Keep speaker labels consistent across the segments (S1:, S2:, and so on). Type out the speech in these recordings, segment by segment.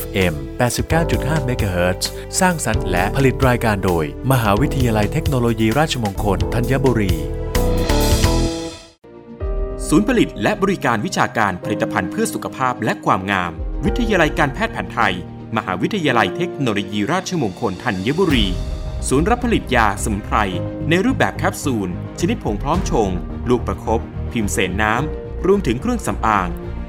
S1: FM 89.5 MHz สร้างสรรค์และผลิตรายการโดย มหาวิทยาลัยเทคโนโลยีราชมงคลธัญบุรี
S2: ศูนย์ผลิตและบริการวิชาการผลิตภัณฑ์เพื่อสุขภาพและความงาม วิทยาลัยการแพทย์แผนไทย มหาวิทยาลัยเทคโนโลยีราชมงคลธัญบุรี ศูนย์รับผลิตยาสมุนไพรในรูปแบบแคปซูล ชนิดผงพร้อมชง ลูกประครบพิมพ์เสนน้ำรวมถึงเครื่องสำอาง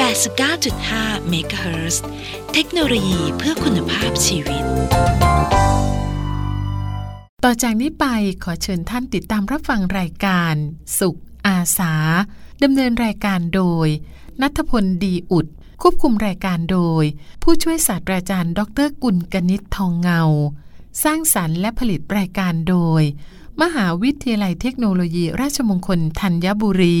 S3: 89.5เมกะเฮิรตซ์เทคโนโลยีเพื่อคุณภาพชีวิต
S4: ต่อจากนี้ไปขอเชิญท่านติดตามรับฟังรายการ สุขอาสาดำเนินรายการโดย นัทพลดีอุด ควบคุมรายการโดย ผู้ช่วยศาสตราจารย์ ดรกุลกนิษฐ์ทองเงา สร้างสรรค์และผลิตรายการโดย มหาวิทยาลัยเทคโนโลยีราชมงคลธัญบุรี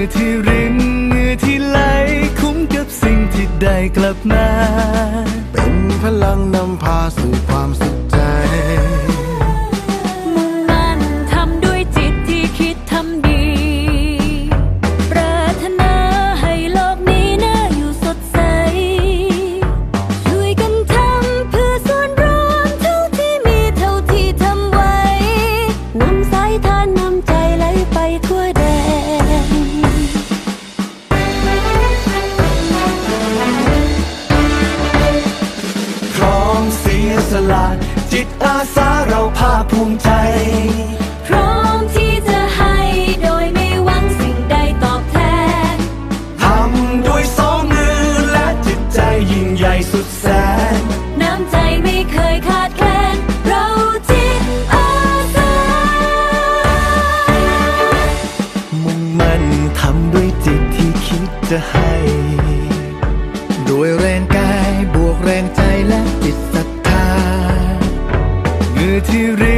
S5: อที่รินเงื้อที่ไหล คุ้มกับสิ่งที่ได้กลับมา เป็นพลังนำพาสู่ความสุข ภาคภูมิใจ
S6: พร้อมที่จะให้โดยไม่หวังสิ่งใดตอบแทน
S5: ทำด้วยสองมือและจิตใจยิ่งใหญ่สุดแสน
S6: น้ำใจไม่เคยขาดแคลน เราจิตอาสา
S5: มุ่งมั่นทำด้วยจิตที่คิดจะให้โดยแรงกายบวกแรงใจและจิตศรัทธาเหงื่อที่รินเหงื่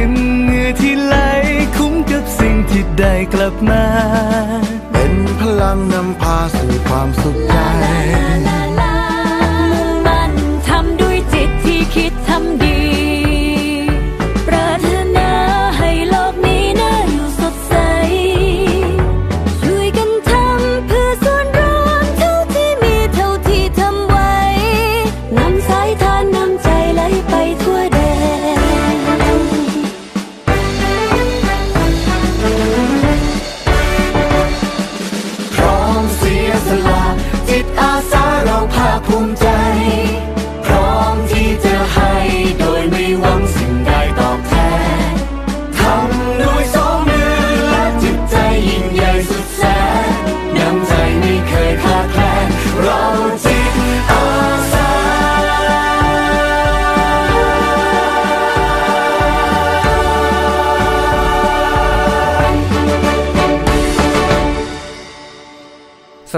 S5: มกับสิ่งที่ได้กลับมา เป็นพลังนำพาสู่ความสุขใจ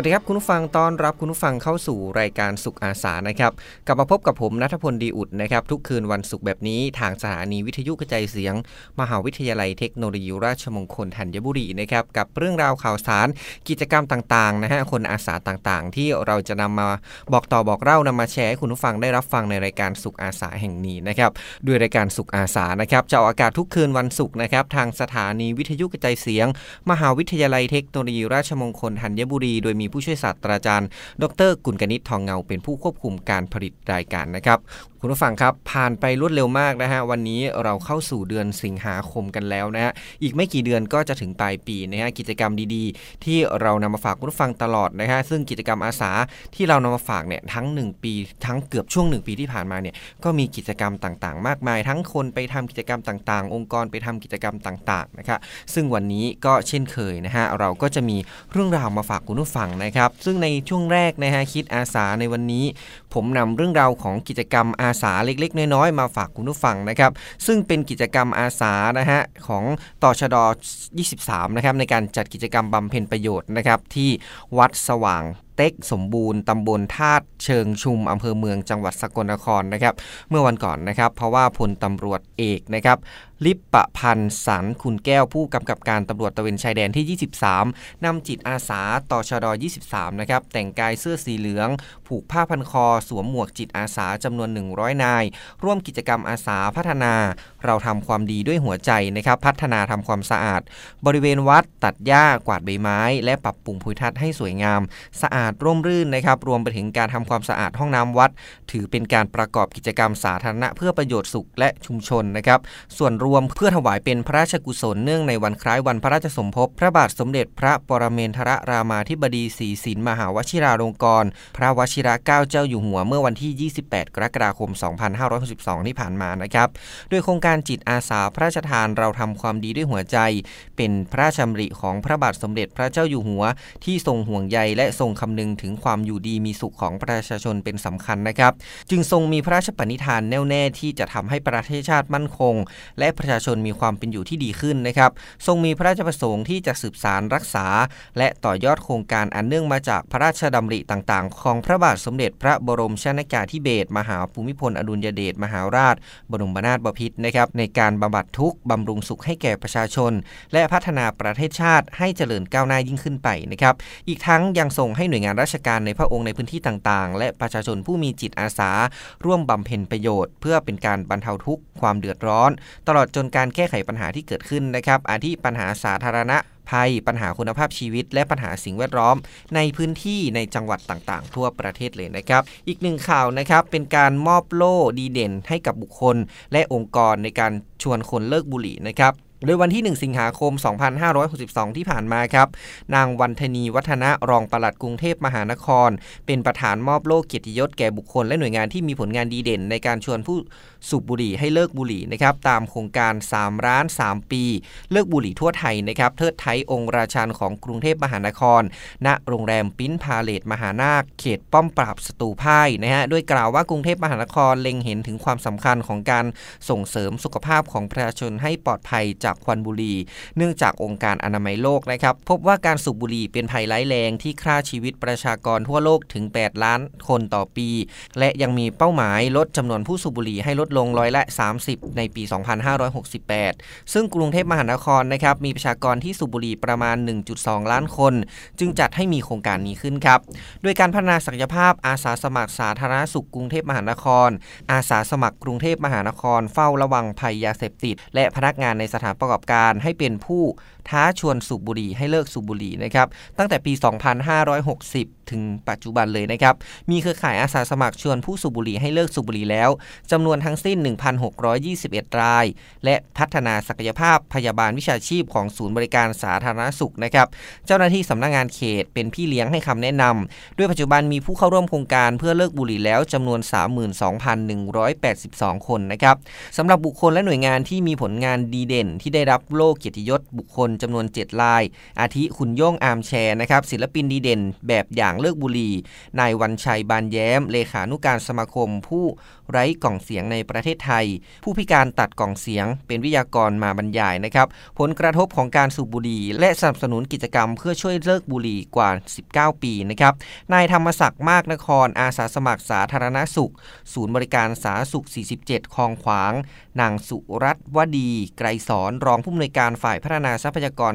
S6: สวัสดี
S5: ครับคุ
S7: ณผู้ฟังต้อนรับคุณผู้ฟังเข้าสู่รายการสุขอาสานะครับกลับมาพบกับผมนัทพลดีอุดนะครับทุกคืนวันศุกร์แบบนี้ทางสถานีวิทยุกระจายเสียง มหาวิทยาลัยเทคโนโลยีราชมงคลธัญบุรีนะครับกับเรื่องราวข่าวสารกิจกรรมต่างๆนะฮะคนอาสาต่างๆ ที่เราจะนำมาบอกต่อบอกเล่านำมาแชร์ให้คุณผู้ฟังได้รับฟังในรายการสุขอาสาแห่งนี้นะครับด้วยรายการสุขอาสานะครับจะออกอากาศทุกคืนวันศุกร์นะครับทางสถานีวิทยุกระจายเสียง มหาวิทยาลัยเทคโนโลยีราชมงคลธัญบุรี โดยมีผู้ช่วยศาสตราจารย์ ดร กุลกนิษฐ์ทองเงาเป็นผู้ควบคุมการผลิตรายการนะครับ คุณผู้ฟังครับผ่านไปรวดเร็วมากนะฮะวันนี้เราเข้าสู่เดือนสิงหาคมกันแล้วนะฮะอีกไม่กี่เดือนก็จะถึงปลายปีนะฮะกิจกรรมดีๆ ที่เรานำมาฝากคุณผู้ฟังตลอดนะฮะซึ่งกิจกรรมอาสาที่เรานำมาฝากเนี่ยทั้ง 1 ปีทั้งเกือบช่วง 1 ปีที่ผ่านมาเนี่ยก็มีกิจกรรมต่างๆ มากมาย ทั้งคนไปทำกิจกรรมต่างๆ องค์กรไปทำกิจกรรมต่างๆนะครับซึ่งวันนี้ก็เช่นเคยนะฮะเราก็จะมีเรื่องราวมาฝากคุณผู้ฟังนะครับซึ่งในช่วงแรกนะฮะคิดอาสาในวันนี้ ผมนำเรื่องราวของกิจกรรมอาสาเล็ก ๆ น้อยๆมาฝากคุณผู้ฟังนะครับ ซึ่งเป็นกิจกรรมอาสานะฮะของต่อชด 23 นะครับในการจัดกิจกรรมบำเพ็ญประโยชน์นะครับที่วัดสว่างเต็กสมบูรณ์ตำบลธาตุเชิงชุมอำเภอเมืองจังหวัดสกลนครนะครับเมื่อวันก่อนนะครับ เพราะว่าพลตำรวจเอกนะครับลิปปะพันธ์สันคุณแก้วผู้กำกับการตำรวจตะเวนชายแดนที่ 23นำจิตอาสาต่อชด23 นะครับ แต่งกายเสื้อสีเหลือง ผูกผ้าพันคอ สวมหมวกจิตอาสาจำนวน 100 นาย ร่วมกิจกรรมอาสาพัฒนา เราทำความดีด้วยหัวใจนะครับ พัฒนาทำความสะอาด บริเวณวัดตัดหญ้ากวาดใบไม้ และปรับปรุงภูมิทัศน์ให้สวยงามสะอาดร่มรื่นนะครับรวมไปถึงการทำความสะอาดห้องน้ำวัด ถือเป็นการประกอบกิจกรรมสาธารณะเพื่อประโยชน์สุขและชุมชนนะครับส่วนรวมเพื่อถวายเป็นพระราชกุศลเนื่องในวันคล้ายวันพระราชสมภพพระบาทสมเด็จพระปรเมนทรรามาธิบดีศรีสินมหาวชิราลงกรณ์พระวชิระเกล้าเจ้าอยู่หัวเมื่อวันที่ 28 กรกฎาคม 2562 ที่ผ่านมานะครับโดยโครงการจิตอาสาพระราชทานเราทำความดีด้วยหัวใจ เป็นพระราชดำริของพระบาทสมเด็จพระเจ้าอยู่หัว ที่ทรงห่วงใยและทรงคำนึงถึงความอยู่ดีมีสุขของประชาชนเป็นสำคัญนะครับ จึงทรงมีพระราชปณิธานแน่วแน่ที่จะทำให้ประเทศชาติมั่นคง และประชาชนมีความเป็นอยู่ที่ดีขึ้นนะครับ ทรงมีพระราชประสงค์ที่จะสืบสารรักษา และต่อยอดโครงการอันเนื่องมาจากพระราชดำริต่างๆ ของพระบาทสมเด็จพระบรมชนกาธิเบศรมหาภูมิพลอดุลยเดชมหาราช บรมนาถบพิตรนะครับในการบำบัดทุกข์บำรุงสุขให้แก่ประชาชน และพัฒนาประเทศชาติให้เจริญก้าวหน้ายิ่งขึ้นไปนะครับ อีกทั้งยังส่งให้หน่วยงานราชการในพระองค์ในพื้นที่ต่างๆ และประชาชนผู้มีจิตอาสา ร่วมบำเพ็ญประโยชน์ เพื่อเป็นการบรรเทาทุกข์ความเดือดร้อน ตลอดจนการแก้ไขปัญหาที่เกิดขึ้นนะครับ อาทิปัญหาสาธารณะภัย ปัญหาคุณภาพชีวิต และปัญหาสิ่งแวดล้อม ในพื้นที่ในจังหวัดต่างๆ ทั่วประเทศเลยนะครับ อีกหนึ่งข่าวนะครับ เป็นการมอบโล่ดีเด่นให้กับบุคคล และองค์กรในการชวนคนเลิกบุหรี่นะครับ โดยวันที่ 1 สิงหาคม 2562 ที่ผ่านมาครับ นางวันธนีวัฒนะรองปลัดกรุงเทพมหานคร เป็นประธานมอบโล่เกียรติยศแก่บุคคลและหน่วยงานที่มีผลงานดีเด่น ในการชวนผู้สูบบุหรี่ให้เลิกบุหรี่นะครับตามโครงการ 3 ร้าน 3 ปี เลิกบุหรี่ทั่วไทยนะครับเทิดไทยองค์ราชันของกรุงเทพมหานคร ณโรงแรมปิ้นพาเลตมหานาค เขตป้อมปราบสตูพ่ายนะฮะด้วยกล่าวว่ากรุงเทพมหานครเล็งเห็นถึงความสำคัญของการส่งเสริมสุขภาพของประชาชนให้ปลอดภัยจากจากควันบุหรี่ เนื่องจากองค์การอนามัยโลกนะครับพบว่าการสูบบุหรี่เป็นภัยร้ายแรงที่ฆ่าชีวิตประชากรทั่วโลกถึง 8 ล้านคนต่อปี และยังมีเป้าหมายลดจำนวนผู้สูบบุหรี่ให้ลดลงร้อยละ 30 ในปี 2568 ซึ่งกรุงเทพมหานครนะครับมีประชากรที่สูบบุหรี่ประมาณ 1.2 ล้านคน จึงจัดให้มีโครงการนี้ขึ้นครับโดยการพัฒนาศักยภาพอาสาสมัครสาธารณสุขกรุงเทพมหานคร อาสาสมัครกรุงเทพมหานครเฝ้าระวังภัยยาเสพติด และพนักงานในสถานประกอบการให้เป็นผู้ท้าชวนสูบบุหรี่ให้เลิกสูบบุหรี่นะครับตั้งแต่ปี 2560 ถึงปัจจุบันเลยนะครับมีเครือข่ายอาสาสมัครชวนผู้สูบบุหรี่ให้เลิกสูบบุหรี่แล้วจำนวนทั้งสิ้น 1,621 ราย และพัฒนาศักยภาพพยาบาลวิชาชีพของศูนย์บริการสาธารณสุขนะครับเจ้าหน้าที่สำนักงงานเขตเป็นพี่เลี้ยงให้คำแนะนำด้วยปัจจุบันมีผู้เข้าร่วมโครงการเพื่อเลิกบุหรี่แล้วจำนวน 32,182 คนนะครับสำหรับบุคคลและหน่วยงานที่มีผลงานดีเด่นที่ได้รับโล่เกียรติยศบุคคลจำนวน 7 ลาย อาทิคุณโย่งอามแชร์นะครับศิลปินดีเด่นแบบอย่างเลิกบุรีนายวันชัยบานแย้ม เลขานุการสมาคมผู้ไร้กล่องเสียงในประเทศไทย ผู้พิการตัดกล่องเสียง เป็นวิทยากรมาบรรยายนะครับ ผลกระทบของการสูบบุหรี่ และสนับสนุนกิจกรรมเพื่อช่วยเลิกบุหรี่กว่า 19 ปีนะครับนายธรรมศักดิ์มากนครอาสาสมัครสาธารณสุข ศูนย์บริการสาธารณสุข 47คลองขวางนางสุรัตน์วดี ไกรสอนรองผู้อำนวยการฝ่ายพัฒนาทรัพยากร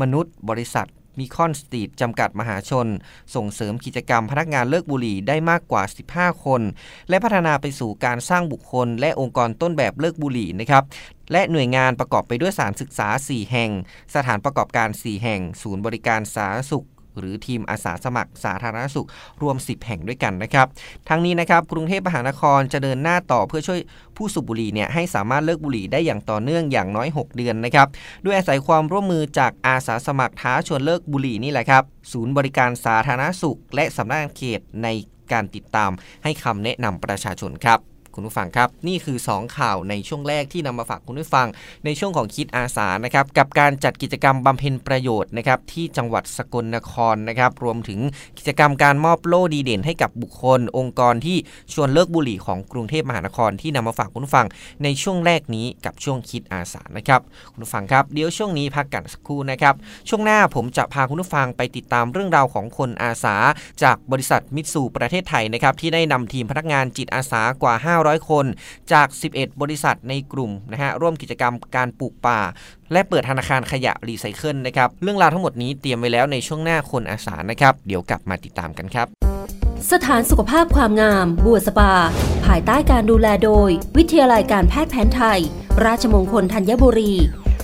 S7: มนุษย์บริษัท มีคอนสตรีทจำกัดมหาชน ส่งเสริมกิจกรรมพนักงานเลิกบุหรี่ได้มากกว่า 15 คน และพัฒนาไปสู่การสร้างบุคคล และองค์กรต้นแบบเลิกบุหรี่นะครับและหน่วยงานประกอบไปด้วยสารศึกษา 4 แห่ง สถานประกอบการ 4 แห่ง ศูนย์บริการสาธารณสุข หรือทีมอาสาสมัครสาธารณสุขรวม 10 แห่งด้วยกันนะครับ ทั้งนี้นะครับกรุงเทพมหานครจะเดินหน้าต่อเพื่อช่วยผู้สูบบุหรี่เนี่ยให้สามารถเลิกบุหรี่ได้อย่างต่อเนื่องอย่างน้อย 6 เดือนนะครับด้วยอาศัยความร่วมมือจากอาสาสมัครท้าชวนเลิกบุหรี่นี่แหละครับศูนย์บริการสาธารณสุข และสำนักงานเขตในการติดตามให้คำแนะนำประชาชนครับ คุณผู้ฟังครับ นี่คือ 2 ข่าวในช่วงแรกที่นำมาฝากคุณผู้ฟัง ในช่วงของคิดอาสานะครับกับการจัดกิจกรรมบำเพ็ญประโยชน์นะครับที่จังหวัดสกลนครนะครับรวมถึงกิจกรรมการมอบโล่ดีเด่นให้กับบุคคล องค์กรที่ชวนเลิกบุหรี่ของกรุงเทพมหานครที่นำมาฝากคุณผู้ฟัง ในช่วงแรกนี้กับช่วงคิดอาสานะครับคุณผู้ฟังครับเดี๋ยวช่วงนี้พักกันสักครู่นะครับช่วงหน้าผมจะพาคุณผู้ฟังไปติดตามเรื่องราวของคนอาสา จากบริษัทมิตซูประเทศไทยนะครับที่ได้นำทีมพนักงานจิตอาสากว่า500คนจาก 11 บริษัทในกลุ่มนะฮะร่วมกิจกรรมการปลูกป่า และเปิดธนาคารขยะรีไซเคิลนะครับเรื่องราวทั้งหมดนี้เตรียมไว้แล้วในช่วงหน้าคนอาสานะครับ เดี๋ยวกลับมาติดตามกันครับ
S6: สถานสุขภาพความงาม บัวสปา ภายใต้การดูแลโดย วิทยาลัยการแพทย์แผนไทย ราชมงคลธัญบุรี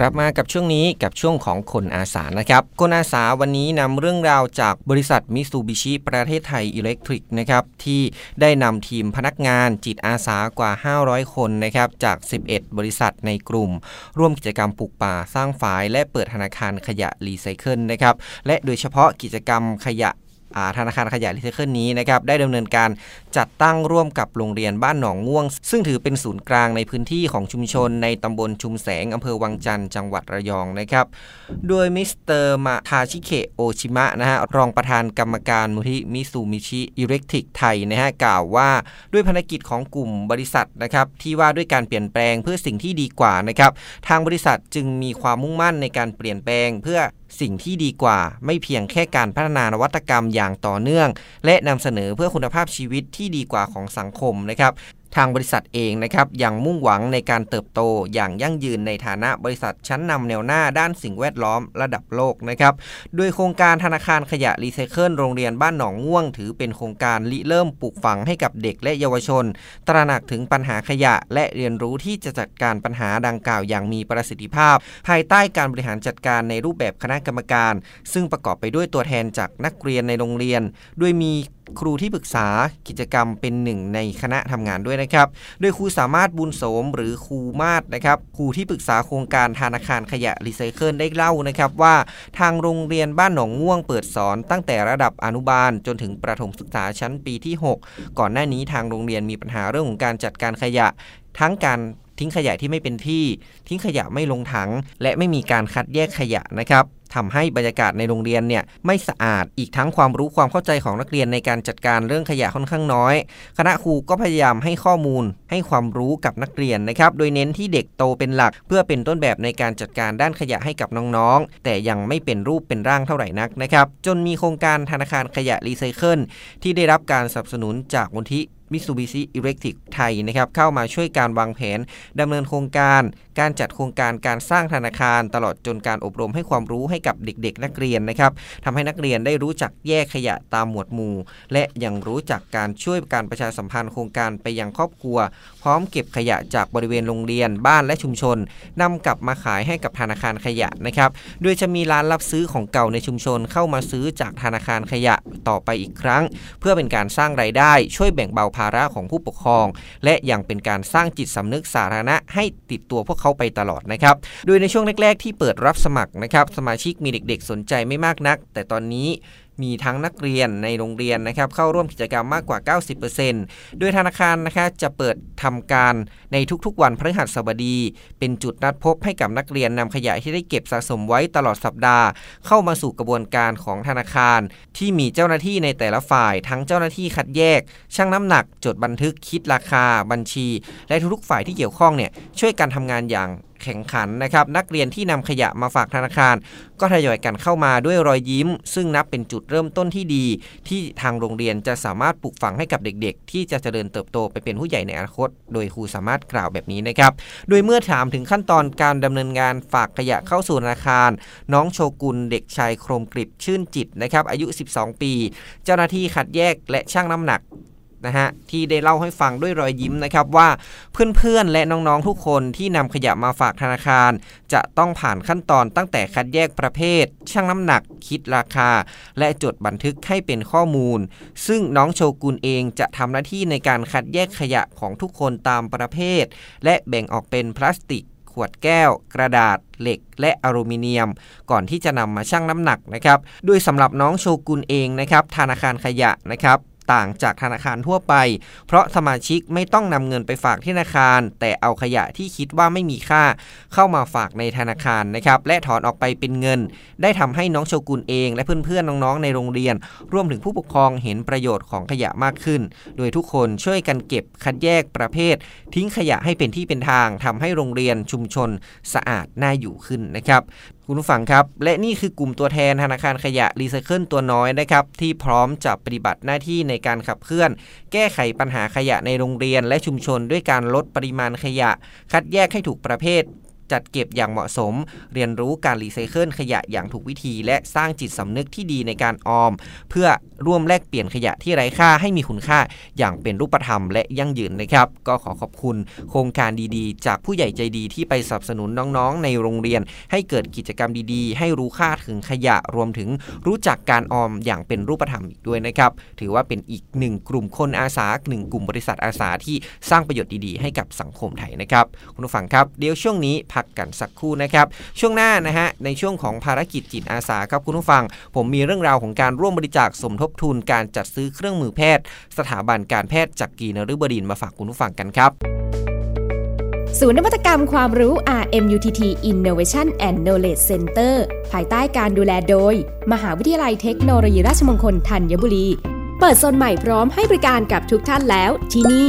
S7: กลับมากับช่วงนี้กับช่วงของคนอาสานะครับ คนอาสาวันนี้นำเรื่องราวจากบริษัทมิตซูบิชิประเทศไทย Electric นะครับที่ได้นำทีมพนักงานจิตอาสากว่า 500 คนนะครับจาก 11 บริษัทในกลุ่ม ร่วมกิจกรรมปลูกป่าสร้างฝาย และเปิดธนาคารขยะรีไซเคิลนะครับและโดยเฉพาะกิจกรรมขยะ ธนาคารขยะรีไซเคิลนี้นะครับได้ดำเนินการจัดตั้งร่วมกับโรงเรียนบ้านหนองม่วง ซึ่งถือเป็นศูนย์กลางในพื้นที่ของชุมชนในตำบลชุมแสงอำเภอวังจันทร์จังหวัดระยองนะครับ โดยมิสเตอร์มาทาชิเคะโอชิมะนะฮะรองประธานกรรมการมูลนิธิมิตซูบิชิ Electric ไทยนะฮะกล่าวว่าด้วยภารกิจของกลุ่มบริษัทนะครับที่ว่าด้วยการเปลี่ยนแปลงเพื่อสิ่งที่ดีกว่านะครับทางบริษัทจึงมีความมุ่งมั่นในการเปลี่ยนแปลงเพื่อสิ่งที่ดีกว่าไม่เพียงแค่การพัฒนานวัตกรรมอย่างต่อเนื่อง และนำเสนอเพื่อคุณภาพชีวิตที่ดีกว่าของสังคมนะครับทางบริษัทเองนะครับยังมุ่งหวังในการเติบโตอย่างยั่งยืนในฐานะบริษัทชั้นนำแนวหน้าด้านสิ่งแวดล้อมระดับโลกนะครับโดยโครงการธนาคารขยะรีไซเคิลโรงเรียนบ้านหนองง่วง ถือเป็นโครงการริเริ่มปลูกฝังให้กับเด็กและเยาวชน ตระหนักถึงปัญหาขยะ และเรียนรู้ที่จะจัดการปัญหาดังกล่าวอย่างมีประสิทธิภาพ ภายใต้การบริหารจัดการในรูปแบบคณะกรรมการ ซึ่งประกอบไปด้วยตัวแทนจากนักเรียนในโรงเรียนโดยมี ครูที่ปรึกษากิจกรรมเป็นหนึ่งในคณะทำงานด้วยนะครับ โดยครูสามารถบุญโสมหรือครูมาศนะครับครูที่ปรึกษาโครงการธนาคารขยะรีไซเคิลได้เล่านะครับว่าทางโรงเรียนบ้านหนองม่วงเปิดสอนตั้งแต่ระดับอนุบาลจนถึงประถมศึกษาชั้นปีที่ 6 ก่อนหน้านี้ทางโรงเรียนมีปัญหาเรื่องของการจัดการขยะ ทั้งการ ทิ้งขยะที่ไม่เป็นที่ ทิ้งขยะไม่ลงถัง และไม่มีการคัดแยกขยะนะครับทำให้บรรยากาศในโรงเรียนเนี่ยไม่สะอาดอีกทั้งความรู้ความเข้าใจของนักเรียนในการจัดการเรื่องขยะค่อนข้างน้อย คณะครูก็พยายามให้ข้อมูล ให้ความรู้กับนักเรียนนะครับ โดยเน้นที่เด็กโตเป็นหลัก เพื่อเป็นต้นแบบในการจัดการด้านขยะให้กับน้องๆ แต่ยังไม่เป็นรูปเป็นร่างเท่าไหร่นักนะครับ จนมีโครงการธนาคารขยะรีไซเคิลที่ได้รับการสนับสนุนจากมูลที่ มิสูบิชิอิเล็กทริกไทยนะครับเข้ามาช่วยการวางแผนดำเนินโครงการ การจัดโครงการการสร้างธนาคาร ตลอดจนการอบรมให้ความรู้ให้กับเด็กๆ นักเรียนนะครับทำให้นักเรียนได้รู้จักแยกขยะตามหมวดหมู่ และยังรู้จักการช่วยการประชาสัมพันธ์โครงการไปยังครอบครัว พร้อมเก็บขยะจากบริเวณโรงเรียน บ้านและชุมชนนำกลับมาขายให้กับธนาคารขยะนะครับโดยจะมีร้านรับซื้อของเก่าในชุมชนเข้ามาซื้อจากธนาคารขยะต่อไปอีกครั้ง เพื่อเป็นการสร้างรายได้ช่วยแบ่งเบาภาระของผู้ปกครอง และยังเป็นการสร้างจิตสำนึกสาธารณะให้ติดตัวพวกเขาไปตลอดนะครับ โดยในช่วงแรก ๆ ที่เปิดรับสมัครนะครับ สมาชิกมีเด็กๆ สนใจไม่มากนัก แต่ตอนนี้ มีทั้งนักเรียนในโรงเรียนนะครับเข้าร่วมกิจกรรมมากกว่า 90%โดยธนาคารนะคะจะเปิดทำการในทุกๆ วันพฤหัสบดี เป็นจุดนัดพบให้กับนักเรียนนำขยะที่ได้เก็บสะสมไว้ตลอดสัปดาห์ เข้ามาสู่กระบวนการของธนาคาร ที่มีเจ้าหน้าที่ในแต่ละฝ่าย ทั้งเจ้าหน้าที่คัดแยกชั่งน้ำหนัก จดบันทึกคิดราคาบัญชี และทุกๆฝ่ายที่เกี่ยวข้องเนี่ยช่วยกันทำงานอย่าง แข่งขันนะครับนักเรียนที่นำขยะมาฝากธนาคาร ก็ทยอยกันเข้ามาด้วยรอยยิ้ม ซึ่งนับเป็นจุดเริ่มต้นที่ดี ที่ทางโรงเรียนจะสามารถปลูกฝังให้กับเด็กๆ ที่จะเจริญเติบโตไปเป็นผู้ใหญ่ในอนาคต โดยครูสามารถกล่าวแบบนี้นะครับโดยเมื่อถามถึงขั้นตอนการดำเนินงานฝากขยะเข้าสู่ธนาคาร น้องโชกุลเด็กชายโครมกริบชื่นจิตนะครับอายุ 12 ปี เจ้าหน้าที่คัดแยกและชั่งน้ำหนัก นะฮะที่ได้เล่าให้ฟังด้วยรอยยิ้มนะครับว่าเพื่อนๆและน้องๆทุกคนที่นำขยะมาฝากธนาคาร จะต้องผ่านขั้นตอนตั้งแต่คัดแยกประเภทชั่งน้ำหนัก คิดราคา และจดบันทึกให้เป็นข้อมูล ซึ่งน้องโชกุนเองจะทำหน้าที่ในการคัดแยกขยะของทุกคนตามประเภท และแบ่งออกเป็นพลาสติกขวดแก้ว กระดาษ เหล็ก และอลูมิเนียม ก่อนที่จะนำมาชั่งน้ำหนักนะครับ โดยสำหรับน้องโชกุนเองนะครับ ธนาคารขยะนะครับ ต่างจากธนาคารทั่วไป เพราะสมาชิกไม่ต้องนำเงินไปฝากที่ธนาคาร แต่เอาขยะที่คิดว่าไม่มีค่า เข้ามาฝากในธนาคารนะครับและถอนออกไปเป็นเงิน ได้ทำให้น้องโชกุนเอง และเพื่อนๆน้องๆในโรงเรียน รวมถึงผู้ปกครองเห็นประโยชน์ของขยะมากขึ้น โดยทุกคนช่วยกันเก็บคัดแยกประเภท ทิ้งขยะให้เป็นที่เป็นทางทำให้โรงเรียนชุมชนสะอาดน่าอยู่ขึ้นนะครับ คุณผู้ฟังครับ และนี่คือกลุ่มตัวแทนธนาคารขยะรีไซเคิลตัวน้อยนะครับ ที่พร้อมจะปฏิบัติหน้าที่ในการขับเคลื่อน แก้ไขปัญหาขยะในโรงเรียนและชุมชนด้วยการลดปริมาณขยะ คัดแยกให้ถูกประเภท จัดเก็บอย่างเหมาะสม เรียนรู้การรีไซเคิลขยะอย่างถูกวิธี และสร้างจิตสำนึกที่ดีในการออม เพื่อร่วมแลกเปลี่ยนขยะที่ไร้ค่าให้มีคุณค่าอย่างเป็นรูปธรรมและยั่งยืนนะครับ ก็ขอขอบคุณโครงการดีๆ จากผู้ใหญ่ใจดีที่ไปสนับสนุนน้องๆ ในโรงเรียน ให้เกิดกิจกรรมดีๆ ให้รู้ค่าถึงขยะรวมถึงรู้จักการออมอย่างเป็นรูปธรรมอีกด้วยนะครับ ถือว่าเป็นอีกหนึ่งกลุ่มคนอาสาหนึ่งกลุ่มบริษัทอาสาที่สร้างประโยชน์ดีๆ ให้กับสังคมไทยนะครับ คุณผู้ฟังครับ เดี๋ยวช่วงนี้พกกันสักครู่นะครับ ช่วงหน้านะฮะในช่วงของภารกิจจิตอาสาครับคุณผู้ฟัง ผมมีเรื่องราวของการร่วมบริจาคสมทบทุนการจัดซื้อเครื่องมือแพทย์ สถาบันการแพทย์จากกีนฤบดินมาฝากคุณผู้ฟังกันครับ
S8: ศูนย์นวัตกรรมความรู้ RMUTT Innovation and Knowledge Center ภายใต้การดูแลโดย มหาวิทยาลัยเทคโนโลยีราชมงคลธัญบุรี เปิดโซนใหม่พร้อมให้บริการกับทุกท่านแล้วที่นี่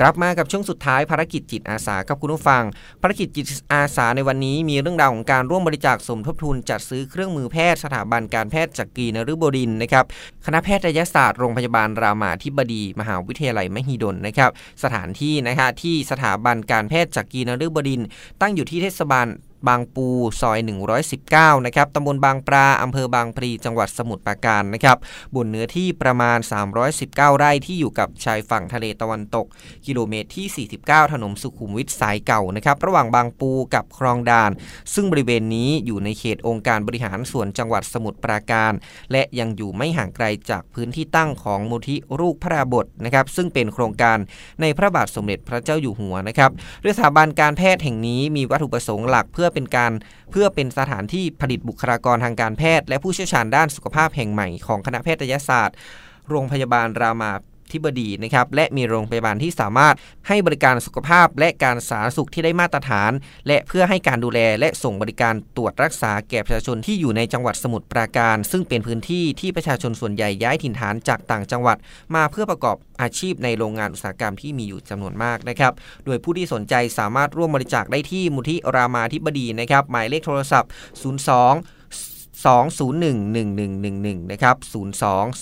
S7: กลับมากับช่วงสุดท้ายภารกิจจิตอาสากับคุณผู้ฟัง ภารกิจจิตอาสาในวันนี้มีเรื่องราวของการร่วมบริจาคสมทบทุนจัดซื้อเครื่องมือแพทย์สถาบันการแพทย์จักรีนฤบดินนะครับคณะแพทยศาสตร์โรงพยาบาลรามาธิบดี มหาวิทยาลัยมหิดลนะครับสถานที่นะฮะที่สถาบันการแพทย์จักรีนฤบดิน ตั้งอยู่ที่เทศบาล บางปูซอย 119 นะครับตำบลบางปลาอำเภอบางพลีจังหวัดสมุทรปราการนะครับบนเนื้อที่ประมาณ 319 ไร่ที่อยู่กับชายฝั่งทะเลตะวันตก กิโลเมตรที่ 49 ถนนสุขุมวิทสายเก่านะครับระหว่างบางปูกับคลองดาน ซึ่งบริเวณนี้อยู่ในเขตองค์การบริหารส่วนจังหวัดสมุทรปราการ และยังอยู่ไม่ห่างไกลจากพื้นที่ตั้งของมูลที่ลูกพระราบทนะครับซึ่งเป็นโครงการในพระบาทสมเด็จพระเจ้าอยู่หัวนะครับโดยสถาบันการแพทย์แห่งนี้มีวัตถุประสงค์หลักเพื่อเป็นการเพื่อเป็นสถานที่ผลิตบุคลากรทางการแพทย์ และผู้เชี่ยวชาญด้านสุขภาพแห่งใหม่ของคณะแพทยศาสตร์ โรงพยาบาลรามา ธิบดีนะครับและมีโรงพยาบาลที่สามารถให้บริการสุขภาพ และการสาธารณสุขที่ได้มาตรฐาน และเพื่อให้การดูแลและส่งบริการตรวจรักษาแก่ประชาชนที่อยู่ในจังหวัดสมุทรปราการ ซึ่งเป็นพื้นที่ที่ประชาชนส่วนใหญ่ย้ายถิ่นฐานจากต่างจังหวัด มาเพื่อประกอบอาชีพในโรงงานอุตสาหกรรมที่มีอยู่จำนวนมากนะครับ โดยผู้ที่สนใจสามารถร่วมบริจาคได้ที่มูลที่รามาธิบดีนะครับ หมายเลขโทรศัพท์ 02 2011111 นะครับ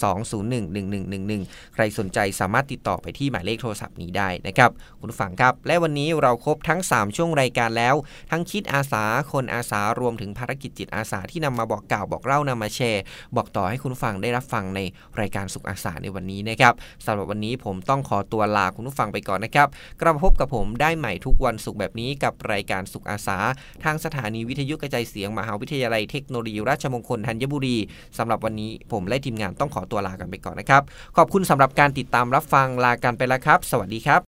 S7: 02-201-1111 ใครสนใจสามารถติดต่อไปที่หมายเลขโทรศัพท์นี้ได้นะครับ คุณผู้ฟังครับ และวันนี้เราครบทั้ง 3 ช่วงรายการแล้ว ทั้งคิดอาสา คนอาสารวมถึงภารกิจจิตอาสาที่นำมาบอกกล่าวบอกเล่านำมาแชร์ บอกต่อให้คุณผู้ฟังได้รับฟังในรายการสุขอาสาในวันนี้นะครับสำหรับวันนี้ผมต้องขอตัวลาคุณผู้ฟังไปก่อนนะครับกลับมาพบกับผมได้ใหม่ทุกวันศุกร์แบบนี้กับรายการสุขอาสา ทางสถานีวิทยุกระจายเสียงมหาวิทยาลัยเทคโนโลยีราชมงคลธัญบุรีสำหรับวันนี้ผมและทีมงานต้องขอตัวลากันไปก่อนนะครับ ขอบคุณสำหรับการติดตามรับฟังลากันไปแล้วครับ สวัสดีครับ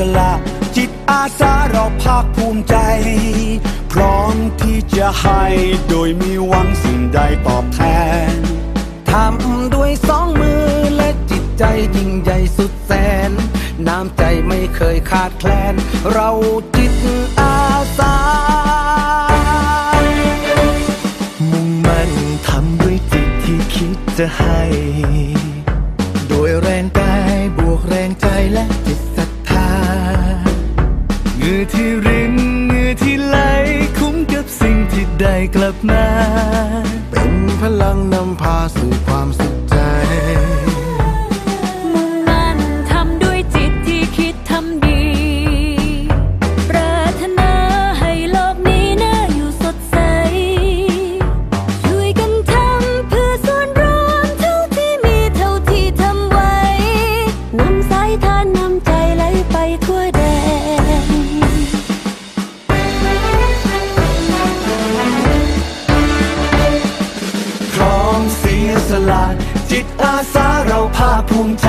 S5: สละจิตอาสาเราภาคภูมิใจ ร้อมที่จะให้โดยมีหวังสิ่งใดตอบแทน
S9: ทำด้วยสองมือและจิตใจยิ่งใหญ่สุดแสน น้ำใจไม่เคยขาดแคลน เราจิตอาสา
S10: มุ่งมั่นทำด้วยจิตที่คิดจะให้ โดยแรงกายบวกแรงใจและ ได้กลับมา
S9: เป็นพลังนำพาสู่ความสุข
S5: ภาค
S11: ภูมิใจ